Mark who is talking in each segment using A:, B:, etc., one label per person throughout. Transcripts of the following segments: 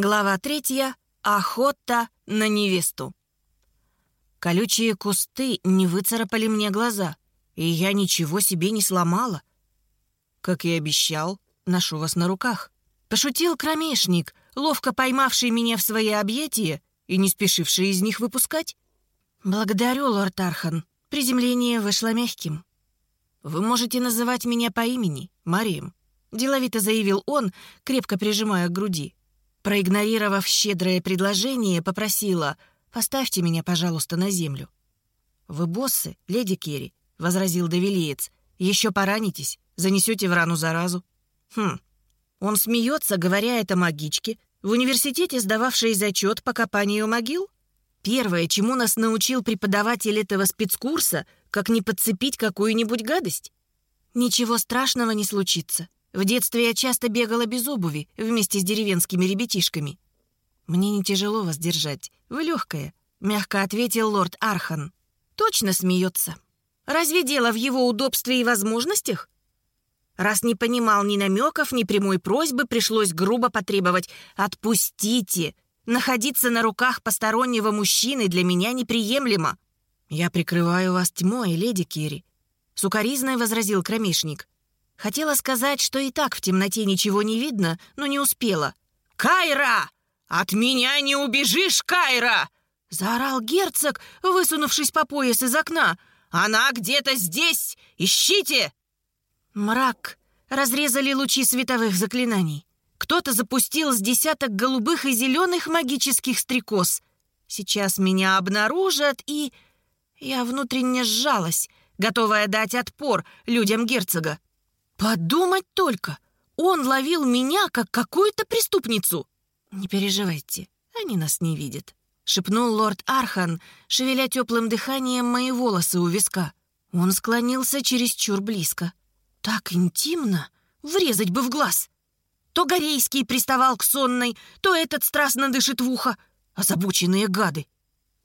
A: Глава третья. Охота на невесту. Колючие кусты не выцарапали мне глаза, и я ничего себе не сломала. Как и обещал, ношу вас на руках. Пошутил кромешник, ловко поймавший меня в свои объятия и не спешивший из них выпускать. Благодарю, лорд Архан. Приземление вышло мягким. Вы можете называть меня по имени, Марием. Деловито заявил он, крепко прижимая к груди. Проигнорировав щедрое предложение, попросила «Поставьте меня, пожалуйста, на землю». «Вы боссы, леди Керри», — возразил Давилиец. «Еще поранитесь, занесете в рану заразу». «Хм». Он смеется, говоря это магичке, в университете сдававшей зачет по копанию могил? Первое, чему нас научил преподаватель этого спецкурса, как не подцепить какую-нибудь гадость. Ничего страшного не случится. В детстве я часто бегала без обуви вместе с деревенскими ребятишками. Мне не тяжело вас держать. Вы легкая, мягко ответил лорд Архан. Точно смеется. Разве дело в его удобстве и возможностях? Раз не понимал ни намеков, ни прямой просьбы, пришлось грубо потребовать «Отпустите! Находиться на руках постороннего мужчины для меня неприемлемо!» «Я прикрываю вас тьмой, леди Кири», — сукоризной возразил кромешник. Хотела сказать, что и так в темноте ничего не видно, но не успела. «Кайра! От меня не убежишь, Кайра!» Заорал герцог, высунувшись по пояс из окна. «Она где-то здесь! Ищите!» Мрак. Разрезали лучи световых заклинаний. Кто-то запустил с десяток голубых и зеленых магических стрекоз. Сейчас меня обнаружат, и... Я внутренне сжалась, готовая дать отпор людям герцога. Подумать только! Он ловил меня, как какую-то преступницу. Не переживайте, они нас не видят. Шепнул лорд Архан, шевеля теплым дыханием мои волосы у виска. Он склонился чересчур близко. Так интимно, врезать бы в глаз. То Горейский приставал к сонной, то этот страстно дышит в ухо. Озабоченные гады.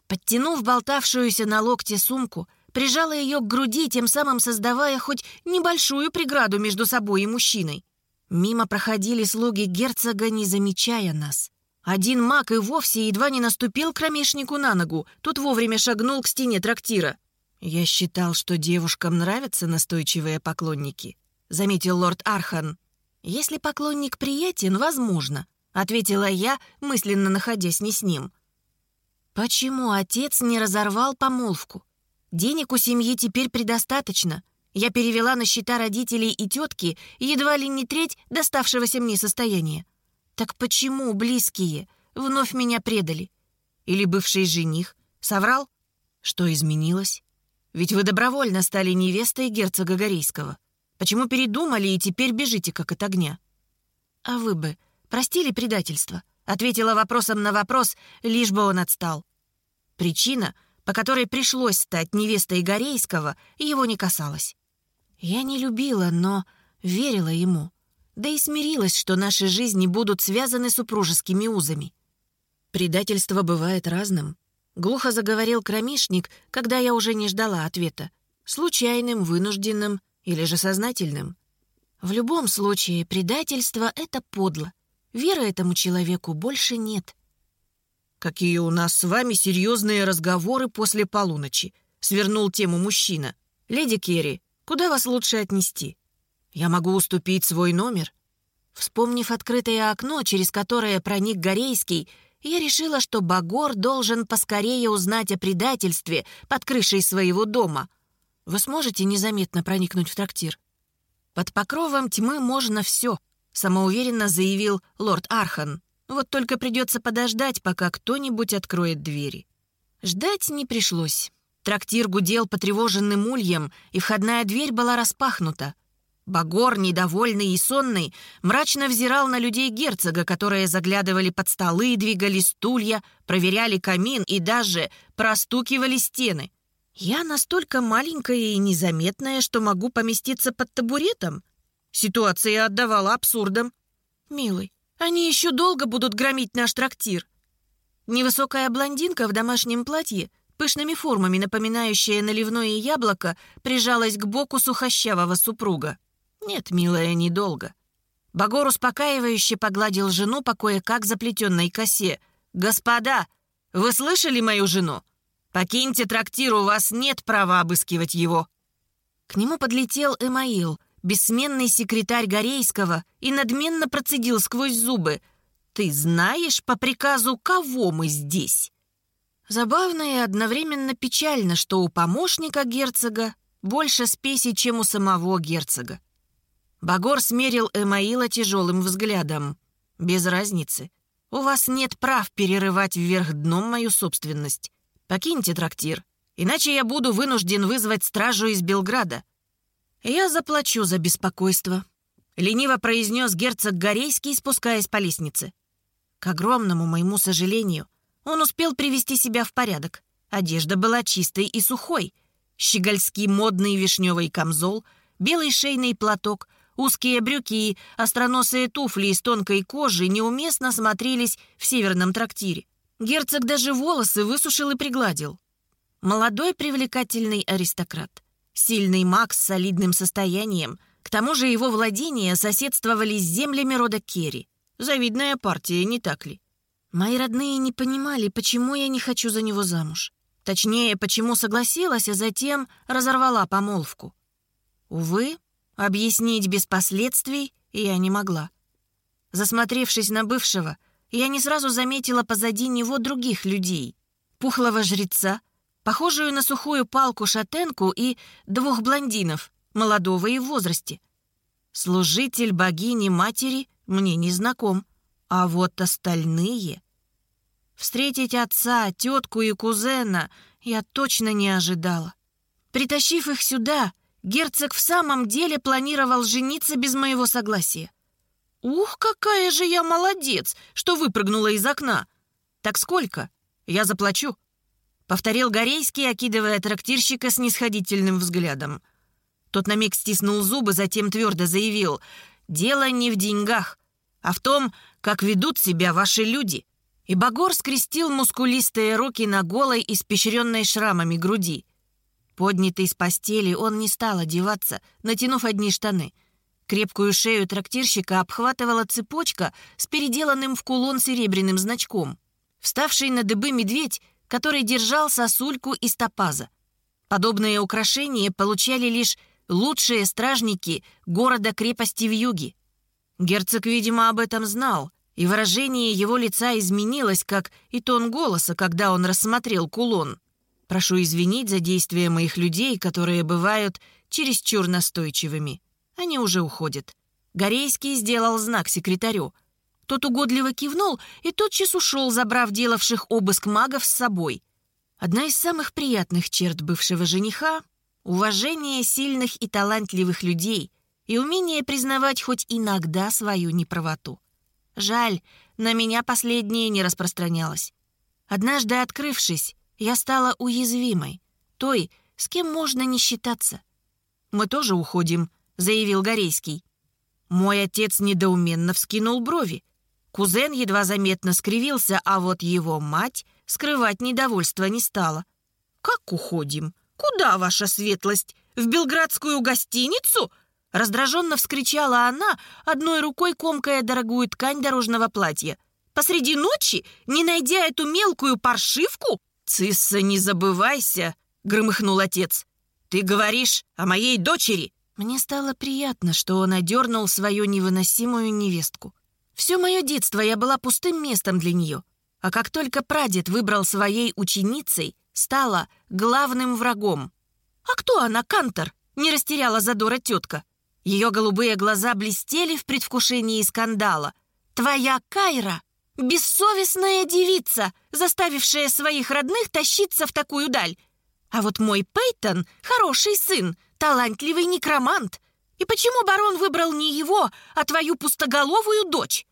A: Подтянув болтавшуюся на локте сумку, прижала ее к груди, тем самым создавая хоть небольшую преграду между собой и мужчиной. Мимо проходили слуги герцога, не замечая нас. Один маг и вовсе едва не наступил кромешнику на ногу, тот вовремя шагнул к стене трактира. «Я считал, что девушкам нравятся настойчивые поклонники», — заметил лорд Архан. «Если поклонник приятен, возможно», — ответила я, мысленно находясь не с ним. «Почему отец не разорвал помолвку? Денег у семьи теперь предостаточно. Я перевела на счета родителей и тетки едва ли не треть доставшегося мне состояния. Так почему близкие вновь меня предали? Или бывший жених соврал? Что изменилось? Ведь вы добровольно стали невестой герцога Горейского. Почему передумали и теперь бежите, как от огня? А вы бы простили предательство? Ответила вопросом на вопрос, лишь бы он отстал. Причина — по которой пришлось стать невестой Горейского, его не касалось. Я не любила, но верила ему, да и смирилась, что наши жизни будут связаны супружескими узами. Предательство бывает разным. Глухо заговорил кромешник, когда я уже не ждала ответа. Случайным, вынужденным или же сознательным. В любом случае, предательство — это подло. Веры этому человеку больше нет. «Какие у нас с вами серьезные разговоры после полуночи», — свернул тему мужчина. «Леди Керри, куда вас лучше отнести? Я могу уступить свой номер». Вспомнив открытое окно, через которое проник Горейский, я решила, что Багор должен поскорее узнать о предательстве под крышей своего дома. Вы сможете незаметно проникнуть в трактир? Под покровом тьмы можно все, самоуверенно заявил лорд Архан. Вот только придется подождать, пока кто-нибудь откроет двери. Ждать не пришлось. Трактир гудел потревоженным ульем, и входная дверь была распахнута. Багор, недовольный и сонный, мрачно взирал на людей герцога, которые заглядывали под столы, двигали стулья, проверяли камин и даже простукивали стены. Я настолько маленькая и незаметная, что могу поместиться под табуретом. Ситуация отдавала абсурдом. «Милый, они еще долго будут громить наш трактир». Невысокая блондинка в домашнем платье, пышными формами напоминающая наливное яблоко, прижалась к боку сухощавого супруга. «Нет, милая, недолго. Багор успокаивающе погладил жену по кое-как заплетенной косе. «Господа, вы слышали мою жену? Покиньте трактир, у вас нет права обыскивать его». К нему подлетел Эмаил, бессменный секретарь Горейского, и надменно процедил сквозь зубы. «Ты знаешь, по приказу кого мы здесь?» Забавно и одновременно печально, что у помощника герцога больше спеси, чем у самого герцога. Багор смерил Эмаила тяжелым взглядом. «Без разницы. У вас нет прав перерывать вверх дном мою собственность. Покиньте трактир, иначе я буду вынужден вызвать стражу из Белграда. Я заплачу за беспокойство», — лениво произнес герцог Горейский, спускаясь по лестнице. К огромному моему сожалению, он успел привести себя в порядок. Одежда была чистой и сухой. Щегольский модный вишневый камзол, белый шейный платок, узкие брюки и остроносые туфли из тонкой кожи неуместно смотрелись в северном трактире. Герцог даже волосы высушил и пригладил. Молодой привлекательный аристократ. Сильный маг с солидным состоянием. К тому же его владения соседствовали с землями рода Керри. Завидная партия, не так ли? Мои родные не понимали, почему я не хочу за него замуж. Точнее, почему согласилась, а затем разорвала помолвку. Увы, объяснить без последствий я не могла. Засмотревшись на бывшего, я не сразу заметила позади него других людей. Пухлого жреца, похожую на сухую палку шатенку и двух блондинов, молодого и в возрасте. Служитель богини-матери мне не знаком, а вот остальные... Встретить отца, тетку и кузена я точно не ожидала. Притащив их сюда, герцог в самом деле планировал жениться без моего согласия. «Ух, какая же я молодец, что выпрыгнула из окна! Так сколько? Я заплачу!» Повторил Горейский, окидывая трактирщика с нисходительным взглядом. Тот на миг стиснул зубы, затем твердо заявил «Дело не в деньгах, а в том, как ведут себя ваши люди». И Багор скрестил мускулистые руки на голой, испещренной шрамами груди. Поднятый с постели, он не стал одеваться, натянув одни штаны. Крепкую шею трактирщика обхватывала цепочка с переделанным в кулон серебряным значком. Вставший на дыбы медведь, который держал сосульку из топаза. Подобные украшения получали лишь лучшие стражники города-крепости в юге. Герцог, видимо, об этом знал — и выражение его лица изменилось, как и тон голоса, когда он рассмотрел кулон. Прошу извинить за действия моих людей, которые бывают чересчур настойчивыми. Они уже уходят. Горейский сделал знак секретарю. Тот угодливо кивнул и тотчас ушел, забрав делавших обыск магов с собой. Одна из самых приятных черт бывшего жениха — уважение сильных и талантливых людей и умение признавать хоть иногда свою неправоту. Жаль, на меня последнее не распространялось. Однажды открывшись, я стала уязвимой, той, с кем можно не считаться. «Мы тоже уходим», — заявил Горейский. Мой отец недоуменно вскинул брови. Кузен едва заметно скривился, а вот его мать скрывать недовольство не стала. «Как уходим? Куда, ваша светлость? В белградскую гостиницу?» Раздраженно вскричала она, одной рукой комкая дорогую ткань дорожного платья. «Посреди ночи, не найдя эту мелкую паршивку?» «Цисса, не забывайся!» — громыхнул отец. «Ты говоришь о моей дочери!» Мне стало приятно, что он одернул свою невыносимую невестку. Все мое детство я была пустым местом для нее. А как только прадед выбрал своей ученицей, стала главным врагом. «А кто она, Кантор?» — не растеряла задора тетка. Ее голубые глаза блестели в предвкушении скандала. «Твоя Кайра — бессовестная девица, заставившая своих родных тащиться в такую даль. А вот мой Пейтон — хороший сын, талантливый некромант. И почему барон выбрал не его, а твою пустоголовую дочь?»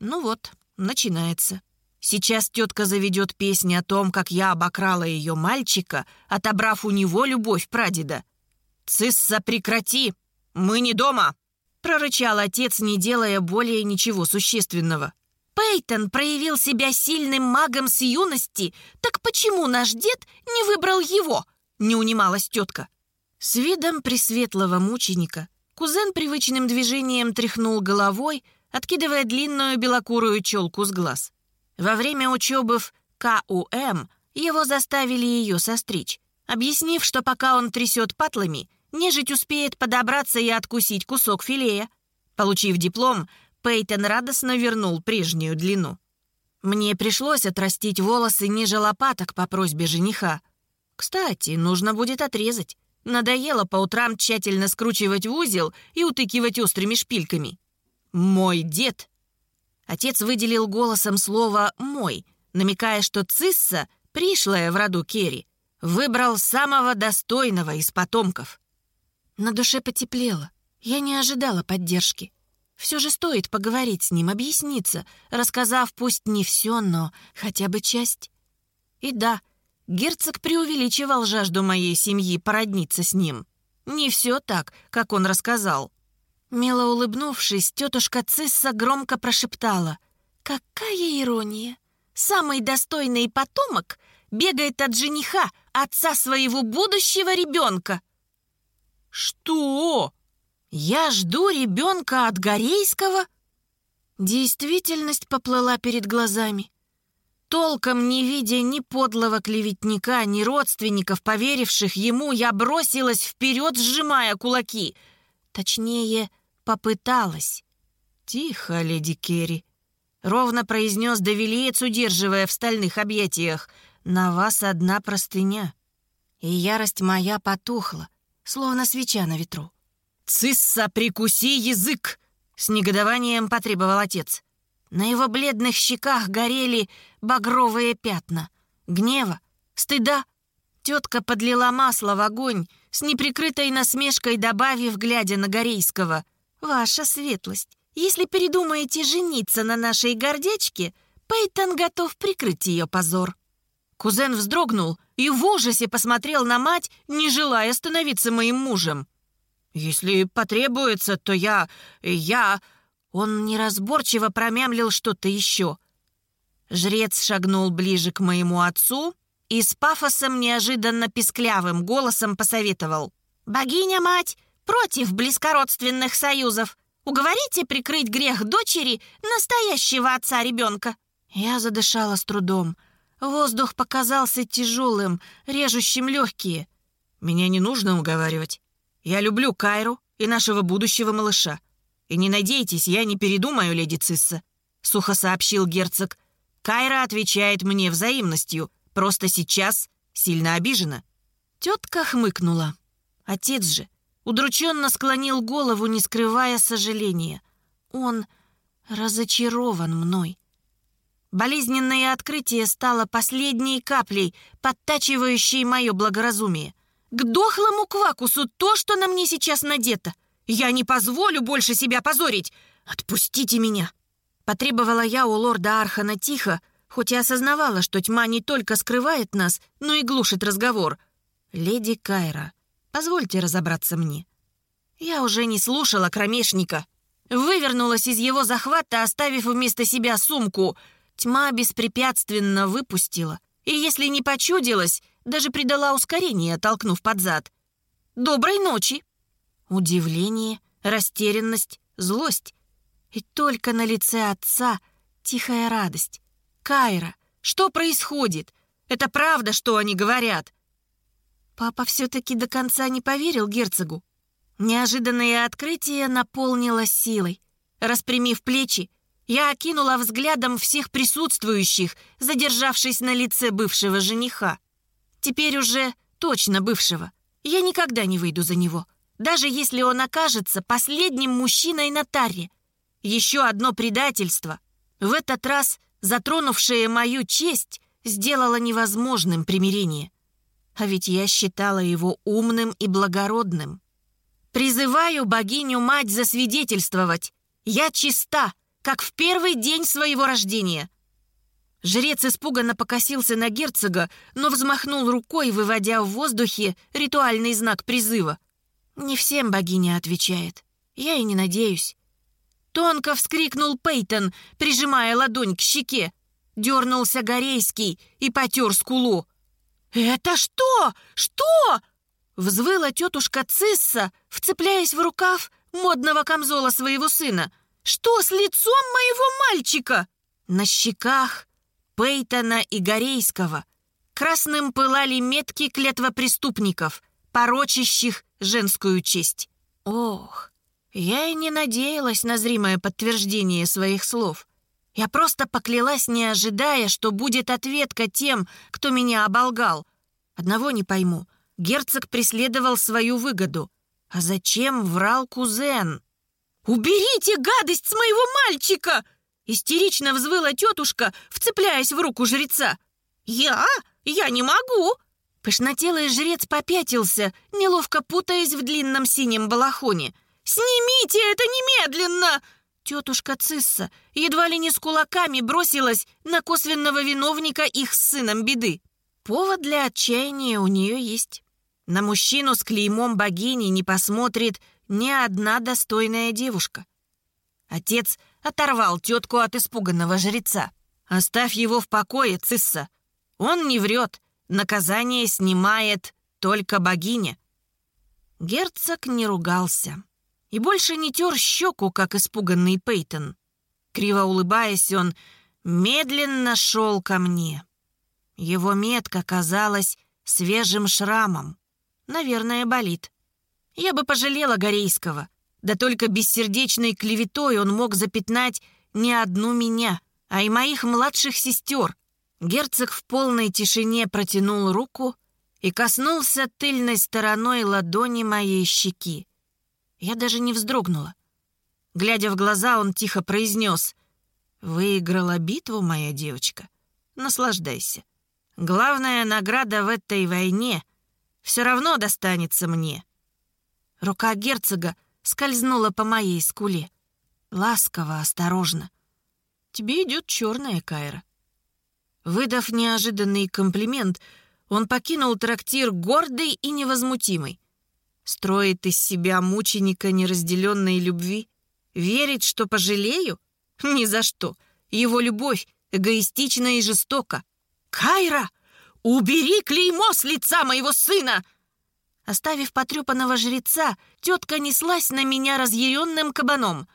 A: Ну вот, начинается. Сейчас тетка заведет песни о том, как я обокрала ее мальчика, отобрав у него любовь прадеда. «Цисса, прекрати!» «Мы не дома!» — прорычал отец, не делая более ничего существенного. «Пейтон проявил себя сильным магом с юности, так почему наш дед не выбрал его?» — не унималась тетка. С видом пресветлого мученика Кузен привычным движением тряхнул головой, откидывая длинную белокурую челку с глаз. Во время учебы в КУМ его заставили ее состричь, объяснив, что пока он трясет патлами, нежить успеет подобраться и откусить кусок филея. Получив диплом, Пейтон радостно вернул прежнюю длину. Мне пришлось отрастить волосы ниже лопаток по просьбе жениха. Кстати, нужно будет отрезать. Надоело по утрам тщательно скручивать в узел и утыкивать острыми шпильками. «Мой дед!» Отец выделил голосом слово «мой», намекая, что Цисса, пришлая в роду Керри, выбрал самого достойного из потомков. На душе потеплело. Я не ожидала поддержки. Все же стоит поговорить с ним, объясниться, рассказав пусть не все, но хотя бы часть. И да, герцог преувеличивал жажду моей семьи породниться с ним. Не все так, как он рассказал. Мило улыбнувшись, тетушка Цисса громко прошептала. «Какая ирония! Самый достойный потомок бегает от жениха, отца своего будущего ребенка!» «Что?» «Я жду ребенка от Горейского?» Действительность поплыла перед глазами. Толком не видя ни подлого клеветника, ни родственников, поверивших ему, я бросилась вперед, сжимая кулаки. Точнее, попыталась. «Тихо, леди Керри», — ровно произнес Давилиец, удерживая в стальных объятиях. «На вас одна простыня». И ярость моя потухла, словно свеча на ветру. «Цисса, прикуси язык!» — с негодованием потребовал отец. На его бледных щеках горели багровые пятна. Гнева, стыда. Тетка подлила масло в огонь, с неприкрытой насмешкой добавив, глядя на Горейского. «Ваша светлость, если передумаете жениться на нашей гордячке, Пейтон готов прикрыть ее позор». Кузен вздрогнул и в ужасе посмотрел на мать, не желая становиться моим мужем. «Если потребуется, то я... я...» Он неразборчиво промямлил что-то еще. Жрец шагнул ближе к моему отцу и с пафосом неожиданно писклявым голосом посоветовал. «Богиня-мать против близкородственных союзов. Уговорите прикрыть грех дочери настоящего отца ребенка». Я задышала с трудом. Воздух показался тяжелым, режущим легкие. «Меня не нужно уговаривать. Я люблю Кайру и нашего будущего малыша. И не надейтесь, я не передумаю, леди Цисса», — сухо сообщил герцог. «Кайра отвечает мне взаимностью, просто сейчас сильно обижена». Тетка хмыкнула. Отец же удрученно склонил голову, не скрывая сожаления. Он разочарован мной. Болезненное открытие стало последней каплей, подтачивающей мое благоразумие. К дохлому квакусу то, что на мне сейчас надето. Я не позволю больше себя позорить. Отпустите меня!» Потребовала я у лорда Архана тихо, хоть и осознавала, что тьма не только скрывает нас, но и глушит разговор. «Леди Кайра, позвольте разобраться мне». Я уже не слушала кромешника. Вывернулась из его захвата, оставив вместо себя сумку. Тьма беспрепятственно выпустила. И если не почудилась, даже придала ускорение, толкнув под зад. «Доброй ночи!» Удивление, растерянность, злость. И только на лице отца тихая радость. «Кайра, что происходит? Это правда, что они говорят?» Папа все-таки до конца не поверил герцогу. Неожиданное открытие наполнило силой. Распрямив плечи, я окинула взглядом всех присутствующих, задержавшись на лице бывшего жениха. Теперь уже точно бывшего. Я никогда не выйду за него. Даже если он окажется последним мужчиной на таре. Еще одно предательство. В этот раз затронувшее мою честь сделало невозможным примирение. А ведь я считала его умным и благородным. Призываю богиню-мать засвидетельствовать. Я чиста, как в первый день своего рождения. Жрец испуганно покосился на герцога, но взмахнул рукой, выводя в воздухе ритуальный знак призыва. «Не всем богиня отвечает. Я и не надеюсь». Тонко вскрикнул Пейтон, прижимая ладонь к щеке. Дернулся Горейский и потер скулу. «Это что? Что?» Взвыла тетушка Цисса, вцепляясь в рукав модного камзола своего сына? Что с лицом моего мальчика? На щеках Пейтона и Горейского красным пылали метки клетвопреступников, порочащих женскую честь. Ох, я и не надеялась на зримое подтверждение своих слов. Я просто поклялась, не ожидая, что будет ответка тем, кто меня оболгал. Одного не пойму. Герцог преследовал свою выгоду. А зачем врал кузен? «Уберите гадость с моего мальчика!» Истерично взвыла тетушка, вцепляясь в руку жреца. «Я? Я не могу!» Пышнотелый жрец попятился, неловко путаясь в длинном синем балахоне. «Снимите это немедленно!» Тетушка Цисса едва ли не с кулаками бросилась на косвенного виновника их с сыном беды. Повод для отчаяния у нее есть. На мужчину с клеймом богини не посмотрит ни одна достойная девушка. Отец оторвал тетку от испуганного жреца. «Оставь его в покое, Цисса. Он не врет. Наказание снимает только богиня». Герцог не ругался и больше не тер щеку, как испуганный Пейтон. Криво улыбаясь, он медленно шел ко мне. Его метка казалась свежим шрамом. Наверное, болит. Я бы пожалела Горейского. Да только бессердечной клеветой он мог запятнать не одну меня, а и моих младших сестер. Герцог в полной тишине протянул руку и коснулся тыльной стороной ладони моей щеки. Я даже не вздрогнула. Глядя в глаза, он тихо произнес «Выиграла битву, моя девочка. Наслаждайся. Главная награда в этой войне все равно достанется мне». Рука герцога скользнула по моей скуле. Ласково, осторожно. «Тебе идет черная Кайра». Выдав неожиданный комплимент, он покинул трактир гордый и невозмутимый. Строит из себя мученика неразделенной любви? Верит, что пожалею? Ни за что. Его любовь эгоистична и жестока. «Кайра, убери клеймо с лица моего сына!» Оставив потрепанного жреца, тетка неслась на меня разъяренным кабаном.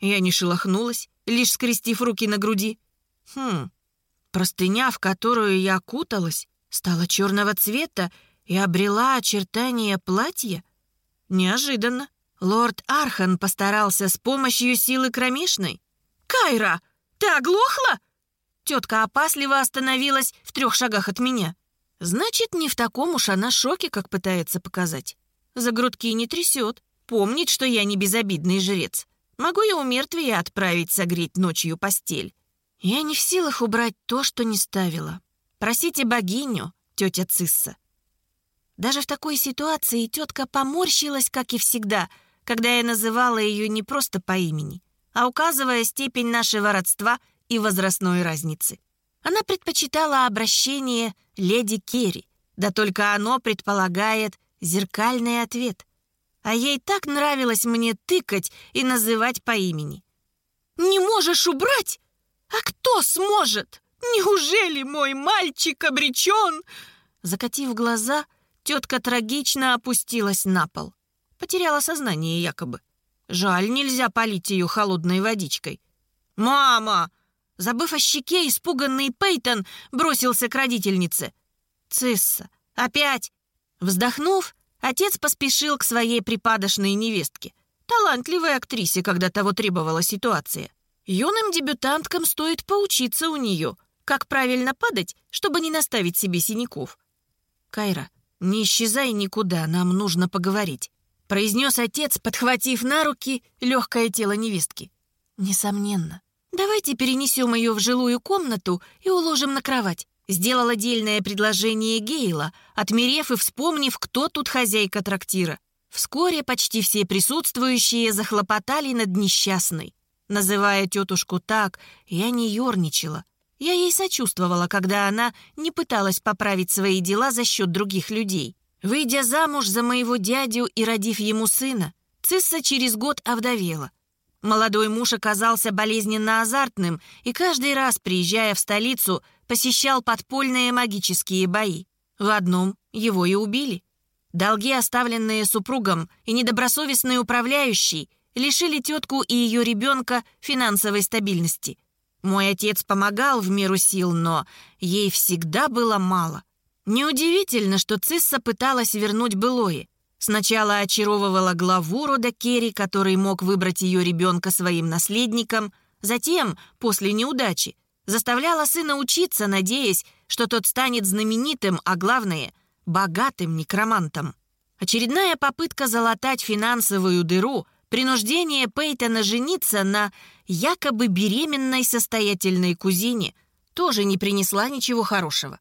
A: Я не шелохнулась, лишь скрестив руки на груди. Хм, простыня, в которую я куталась, стала черного цвета и обрела очертания платья. Неожиданно. Лорд Архан постарался с помощью силы кромешной. «Кайра, ты оглохла?» Тетка опасливо остановилась в трех шагах от меня. Значит, не в таком уж она шоке, как пытается показать. За грудки не трясет. Помнит, что я не безобидный жрец. Могу я у мертвия отправить согреть ночью постель. Я не в силах убрать то, что не ставила. Просите богиню, тетя Цисса. Даже в такой ситуации тетка поморщилась, как и всегда, когда я называла ее не просто по имени, а указывая степень нашего родства и возрастной разницы. Она предпочитала обращение «леди Керри», да только оно предполагает зеркальный ответ. А ей так нравилось мне тыкать и называть по имени. «Не можешь убрать? А кто сможет? Неужели мой мальчик обречен?» Закатив глаза, тетка трагично опустилась на пол. Потеряла сознание якобы. Жаль, нельзя полить ее холодной водичкой. «Мама!» Забыв о щеке, испуганный Пейтон бросился к родительнице. «Цисса, опять!» Вздохнув, отец поспешил к своей припадочной невестке, талантливой актрисе, когда того требовала ситуация. Юным дебютанткам стоит поучиться у нее, как правильно падать, чтобы не наставить себе синяков. «Кайра, не исчезай никуда, нам нужно поговорить», произнес отец, подхватив на руки легкое тело невестки. «Несомненно, «Давайте перенесем ее в жилую комнату и уложим на кровать», сделал отдельное предложение Гейла, отмерев и вспомнив, кто тут хозяйка трактира. Вскоре почти все присутствующие захлопотали над несчастной. Называя тетушку так, я не ерничала. Я ей сочувствовала, когда она не пыталась поправить свои дела за счет других людей. Выйдя замуж за моего дядю и родив ему сына, Цисса через год овдовела. Молодой муж оказался болезненно азартным и каждый раз, приезжая в столицу, посещал подпольные магические бои. В одном его и убили. Долги, оставленные супругом, и недобросовестный управляющий лишили тетку и ее ребенка финансовой стабильности. Мой отец помогал в меру сил, но ей всегда было мало. Неудивительно, что Цисса пыталась вернуть былое. Сначала очаровывала главу рода Керри, который мог выбрать ее ребенка своим наследником, затем, после неудачи, заставляла сына учиться, надеясь, что тот станет знаменитым, а главное — богатым некромантом. Очередная попытка залатать финансовую дыру, принуждение Пейтона жениться на якобы беременной состоятельной кузине тоже не принесла ничего хорошего.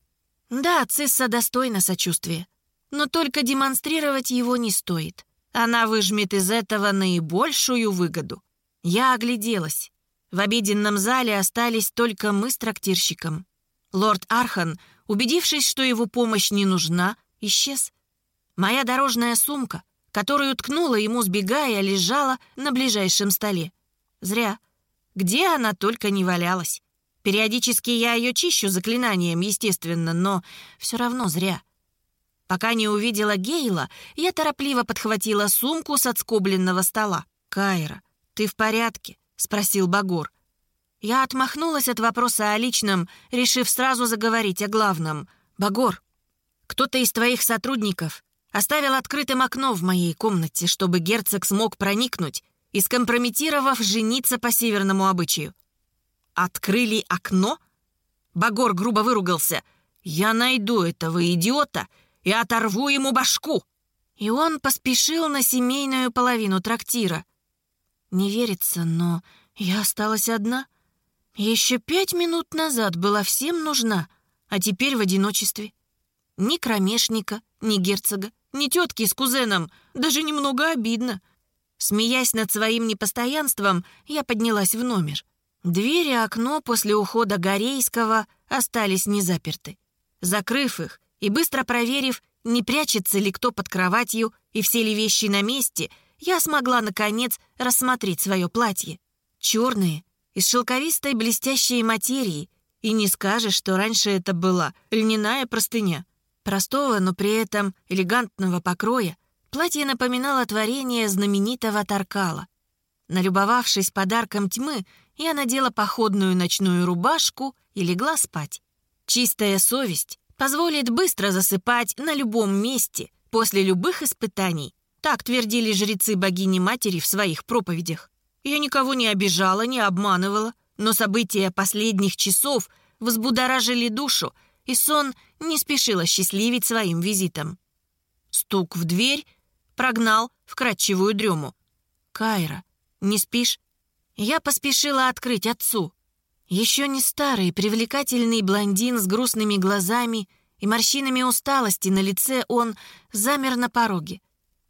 A: Да, Цисса достойна сочувствия, но только демонстрировать его не стоит. Она выжмет из этого наибольшую выгоду. Я огляделась. В обеденном зале остались только мы с трактирщиком. Лорд Архан, убедившись, что его помощь не нужна, исчез. Моя дорожная сумка, которую ткнула ему, сбегая, лежала на ближайшем столе. Зря. Где она только не валялась. Периодически я ее чищу заклинанием, естественно, но все равно зря. Пока не увидела Гейла, я торопливо подхватила сумку с отскобленного стола. «Кайра, ты в порядке?» — спросил Багор. Я отмахнулась от вопроса о личном, решив сразу заговорить о главном. «Багор, кто-то из твоих сотрудников оставил открытым окно в моей комнате, чтобы герцог смог проникнуть и, скомпрометировав, жениться по северному обычаю. Открыли окно? Багор грубо выругался. «Я найду этого идиота и оторву ему башку!» И он поспешил на семейную половину трактира. Не верится, но я осталась одна — еще пять минут назад была всем нужна, а теперь в одиночестве. Ни кромешника, ни герцога, ни тетки с кузеном, даже немного обидно. Смеясь над своим непостоянством, я поднялась в номер. Двери и окно после ухода Горейского остались незаперты. Закрыв их и быстро проверив, не прячется ли кто под кроватью и все ли вещи на месте, я смогла, наконец, рассмотреть свое платье. Черные, из шелковистой блестящей материи, и не скажешь, что раньше это была льняная простыня. Простого, но при этом элегантного покроя, платье напоминало творение знаменитого Таркала. Налюбовавшись подарком тьмы, я надела походную ночную рубашку и легла спать. Чистая совесть позволит быстро засыпать на любом месте после любых испытаний. Так твердили жрецы богини-матери в своих проповедях. Я никого не обижала, не обманывала, но события последних часов взбудоражили душу, и сон не спешила счастливить своим визитом. Стук в дверь прогнал вкрадчивую дрему. «Кайра, не спишь?» Я поспешила открыть отцу. Еще не старый, привлекательный блондин с грустными глазами и морщинами усталости на лице он замер на пороге.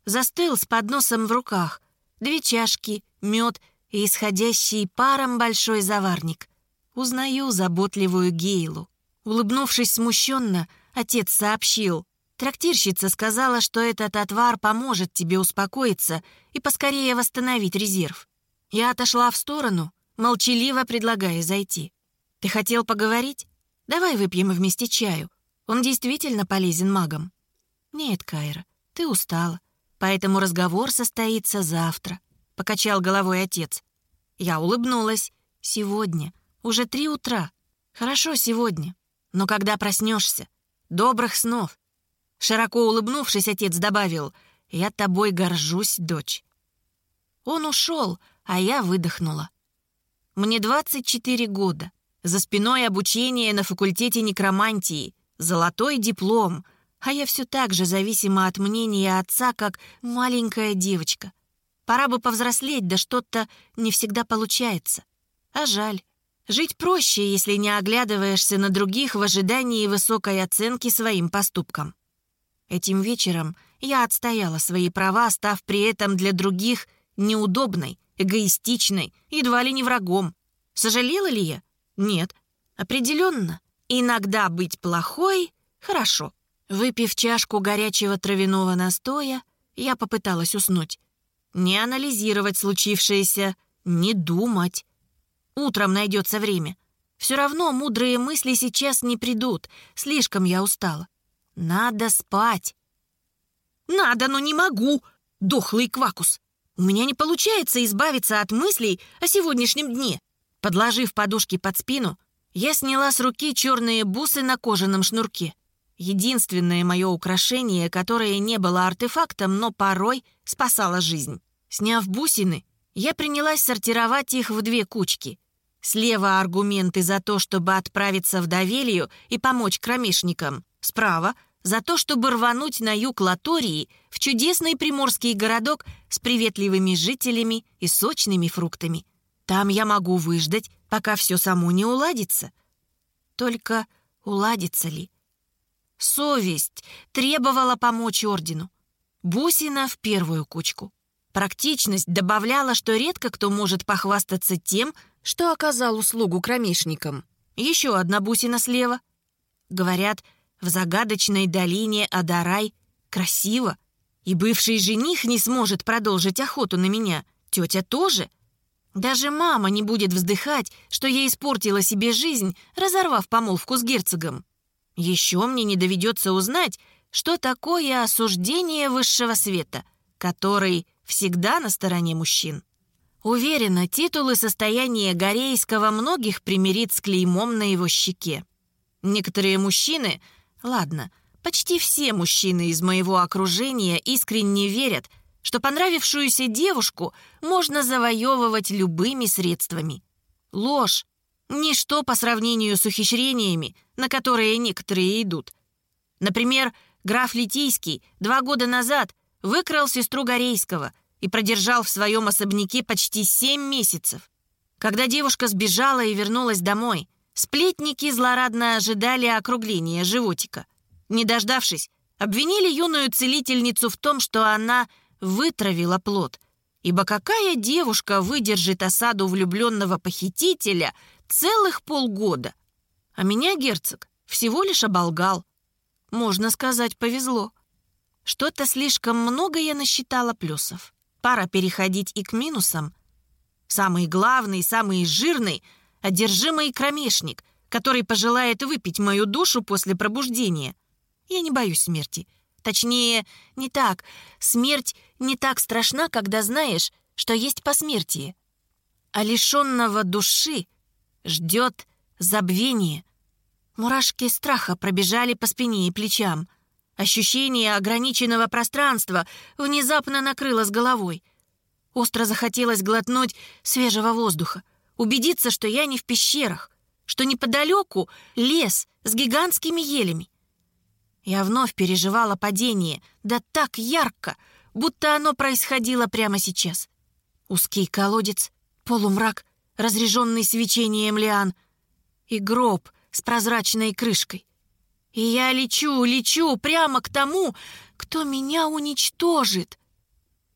A: Застыл с подносом в руках. Две чашки, мед и исходящий паром большой заварник. Узнаю заботливую Гейлу. Улыбнувшись смущенно, отец сообщил. Трактирщица сказала, что этот отвар поможет тебе успокоиться и поскорее восстановить резерв. Я отошла в сторону, молчаливо предлагая зайти. «Ты хотел поговорить? Давай выпьем вместе чаю. Он действительно полезен магам». «Нет, Кайра, ты устала, поэтому разговор состоится завтра», покачал головой отец. Я улыбнулась. Сегодня. Уже три утра. Хорошо сегодня. Но когда проснешься? Добрых снов. Широко улыбнувшись, отец добавил, «Я тобой горжусь, дочь». Он ушел, а я выдохнула. Мне 24 года. За спиной обучение на факультете некромантии. Золотой диплом. А я все так же зависима от мнения отца, как маленькая девочка. Пора бы повзрослеть, да что-то не всегда получается. А жаль. Жить проще, если не оглядываешься на других в ожидании высокой оценки своим поступкам. Этим вечером я отстояла свои права, став при этом для других неудобной, эгоистичной, едва ли не врагом. Сожалела ли я? Нет. Определенно. Иногда быть плохой — хорошо. Выпив чашку горячего травяного настоя, я попыталась уснуть не анализировать случившееся, не думать. Утром найдется время. Все равно мудрые мысли сейчас не придут. Слишком я устала. Надо спать. Надо, но не могу. Дохлый квакус. У меня не получается избавиться от мыслей о сегодняшнем дне. Подложив подушки под спину, я сняла с руки черные бусы на кожаном шнурке. Единственное мое украшение, которое не было артефактом, но порой спасало жизнь. Сняв бусины, я принялась сортировать их в две кучки. Слева аргументы за то, чтобы отправиться в Давелью и помочь кромешникам. Справа — за то, чтобы рвануть на юг Латории в чудесный приморский городок с приветливыми жителями и сочными фруктами. Там я могу выждать, пока все само не уладится. Только уладится ли? Совесть требовала помочь ордену. Бусина в первую кучку. Практичность добавляла, что редко кто может похвастаться тем, что оказал услугу кромешникам. Еще одна бусина слева. Говорят, в загадочной долине Адарай красиво, и бывший жених не сможет продолжить охоту на меня, тетя тоже. Даже мама не будет вздыхать, что я испортила себе жизнь, разорвав помолвку с герцогом. Еще мне не доведется узнать, что такое осуждение высшего света, который всегда на стороне мужчин. Уверена, титулы состояния Горейского многих примирит с клеймом на его щеке. Некоторые мужчины Ладно, почти все мужчины из моего окружения искренне верят, что понравившуюся девушку можно завоевывать любыми средствами. Ложь. Ничто по сравнению с ухищрениями, на которые некоторые идут. Например, граф Литийский два года назад выкрал сестру Горейского и продержал в своем особняке почти семь месяцев. Когда девушка сбежала и вернулась домой – Сплетники злорадно ожидали округления животика. Не дождавшись, обвинили юную целительницу в том, что она вытравила плод. Ибо какая девушка выдержит осаду влюбленного похитителя целых полгода? А меня герцог всего лишь оболгал. Можно сказать, повезло. Что-то слишком много я насчитала плюсов. Пора переходить и к минусам. Самый главный, самый жирный — одержимый кромешник, который пожелает выпить мою душу после пробуждения. Я не боюсь смерти. Точнее, не так. Смерть не так страшна, когда знаешь, что есть посмертие. А лишенного души ждет забвение. Мурашки страха пробежали по спине и плечам. Ощущение ограниченного пространства внезапно накрыло с головой. Остро захотелось глотнуть свежего воздуха убедиться, что я не в пещерах, что неподалеку лес с гигантскими елями. Я вновь переживала падение, да так ярко, будто оно происходило прямо сейчас. Узкий колодец, полумрак, разреженный свечением лиан и гроб с прозрачной крышкой. И я лечу, лечу прямо к тому, кто меня уничтожит.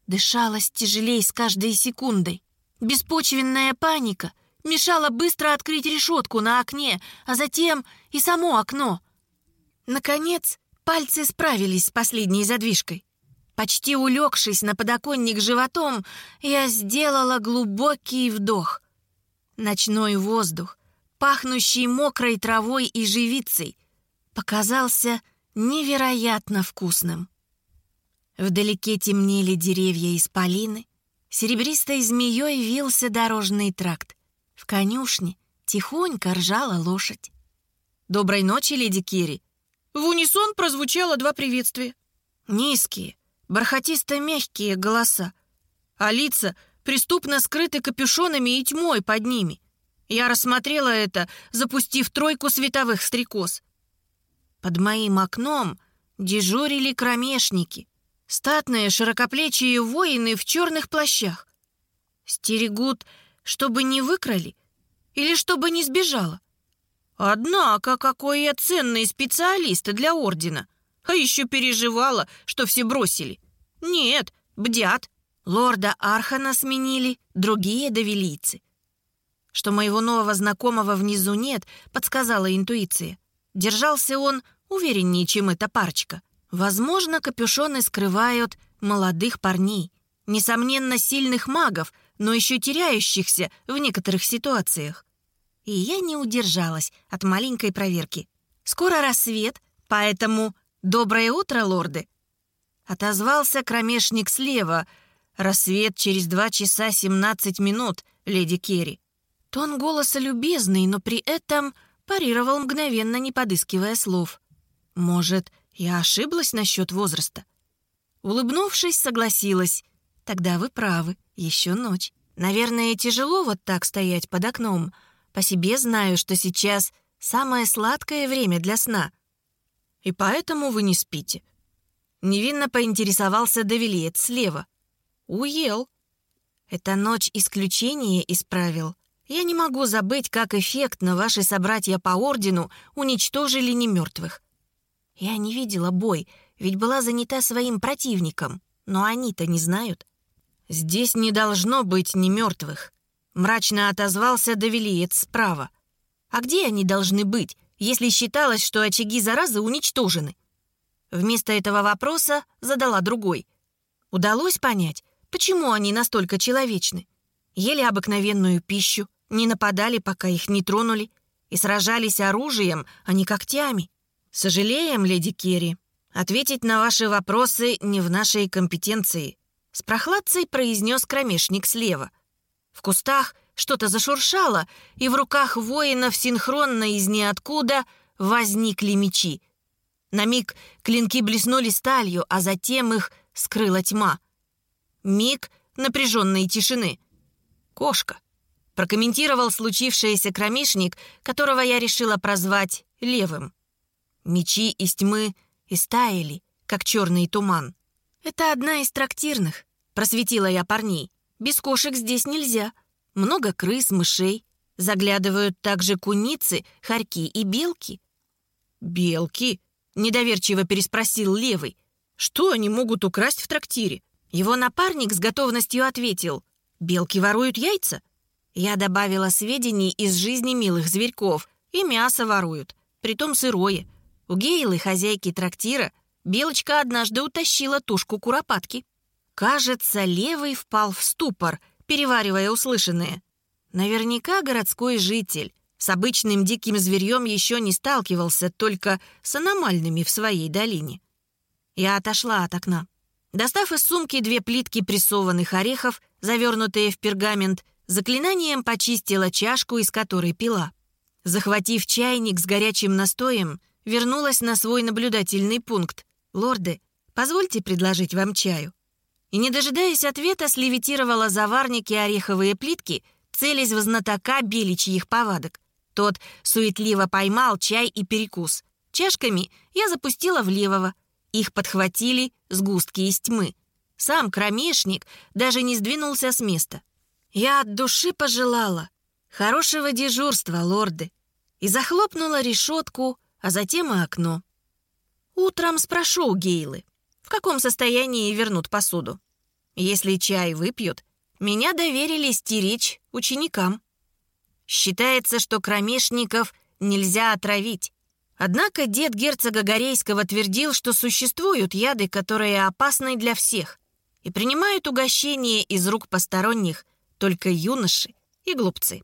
A: Дышалось тяжелей с каждой секундой. Беспочвенная паника мешала быстро открыть решетку на окне, а затем и само окно. Наконец, пальцы справились с последней задвижкой. Почти улегшись на подоконник животом, я сделала глубокий вдох. Ночной воздух, пахнущий мокрой травой и живицей, показался невероятно вкусным. Вдалеке темнели деревья из полины, Серебристой змеей вился дорожный тракт. В конюшне тихонько ржала лошадь. «Доброй ночи, леди Кири!» В унисон прозвучало два приветствия. Низкие, бархатисто-мягкие голоса, а лица преступно скрыты капюшонами и тьмой под ними. Я рассмотрела это, запустив тройку световых стрекоз. Под моим окном дежурили кромешники — Статные, широкоплечие воины в черных плащах. Стерегут, чтобы не выкрали или чтобы не сбежала. Однако, какой я ценный специалист для ордена. А еще переживала, что все бросили. Нет, бдят. Лорда Архана сменили, другие довелицы. Что моего нового знакомого внизу нет, подсказала интуиция. Держался он увереннее, чем эта парочка. Возможно, капюшоны скрывают молодых парней, несомненно, сильных магов, но еще теряющихся в некоторых ситуациях. И я не удержалась от маленькой проверки. «Скоро рассвет, поэтому доброе утро, лорды!» Отозвался кромешник слева, Рассвет через два часа семнадцать минут, леди Керри». Тон голоса любезный, но при этом парировал мгновенно, не подыскивая слов. «Может, я ошиблась насчет возраста?» Улыбнувшись, согласилась. «Тогда вы правы, еще ночь. Наверное, тяжело вот так стоять под окном. По себе знаю, что сейчас самое сладкое время для сна. И поэтому вы не спите». Невинно поинтересовался Давилиет слева. «Уел». «Эта ночь исключение исправил. Я не могу забыть, как эффектно ваши собратья по ордену уничтожили немертвых. Я не видела бой, ведь была занята своим противником, но они-то не знают. Здесь не должно быть немертвых. Мрачно отозвался Давилиец справа. А где они должны быть, если считалось, что очаги заразы уничтожены? Вместо этого вопроса задала другой. Удалось понять, почему они настолько человечны? Ели обыкновенную пищу, не нападали, пока их не тронули, и сражались оружием, а не когтями. Сожалеем, леди Керри, ответить на ваши вопросы не в нашей компетенции. С прохладцей произнес кромешник слева. В кустах что-то зашуршало, и в руках воинов синхронно из ниоткуда возникли мечи. На миг клинки блеснули сталью, а затем их скрыла тьма. Миг напряженной тишины. Кошка прокомментировал случившееся кромешник, которого я решила прозвать Левым. Мечи из тьмы истаяли, как черный туман. «Это одна из трактирных», — просветила я парней. «Без кошек здесь нельзя. Много крыс, мышей. Заглядывают также куницы, хорьки и белки». «Белки?» — недоверчиво переспросил Левый. «Что они могут украсть в трактире?» Его напарник с готовностью ответил. «Белки воруют яйца?» Я добавила сведений из жизни милых зверьков. И мясо воруют, притом сырое. У Гейлы, хозяйки трактира, Белочка однажды утащила тушку куропатки. Кажется, левый впал в ступор, переваривая услышанное. Наверняка городской житель. С обычным диким зверьем еще не сталкивался, только с аномальными в своей долине. Я отошла от окна. Достав из сумки две плитки прессованных орехов, завернутые в пергамент, Заклинанием почистила чашку, из которой пила. Захватив чайник с горячим настоем, вернулась на свой наблюдательный пункт. «Лорды, позвольте предложить вам чаю». И, не дожидаясь ответа, слевитировала заварники ореховые плитки, целясь в знатока беличьих повадок. Тот суетливо поймал чай и перекус. Чашками я запустила в левого. Их подхватили сгустки из тьмы. Сам кромешник даже не сдвинулся с места. Я от души пожелала. Хорошего дежурства, лорды. И захлопнула решетку, а затем и окно. Утром спрошу у Гейлы, в каком состоянии вернут посуду. Если чай выпьют, меня доверили стеречь ученикам. Считается, что кромешников нельзя отравить. Однако дед герцога Горейского твердил, что существуют яды, которые опасны для всех, и принимают угощение из рук посторонних только юноши и глупцы.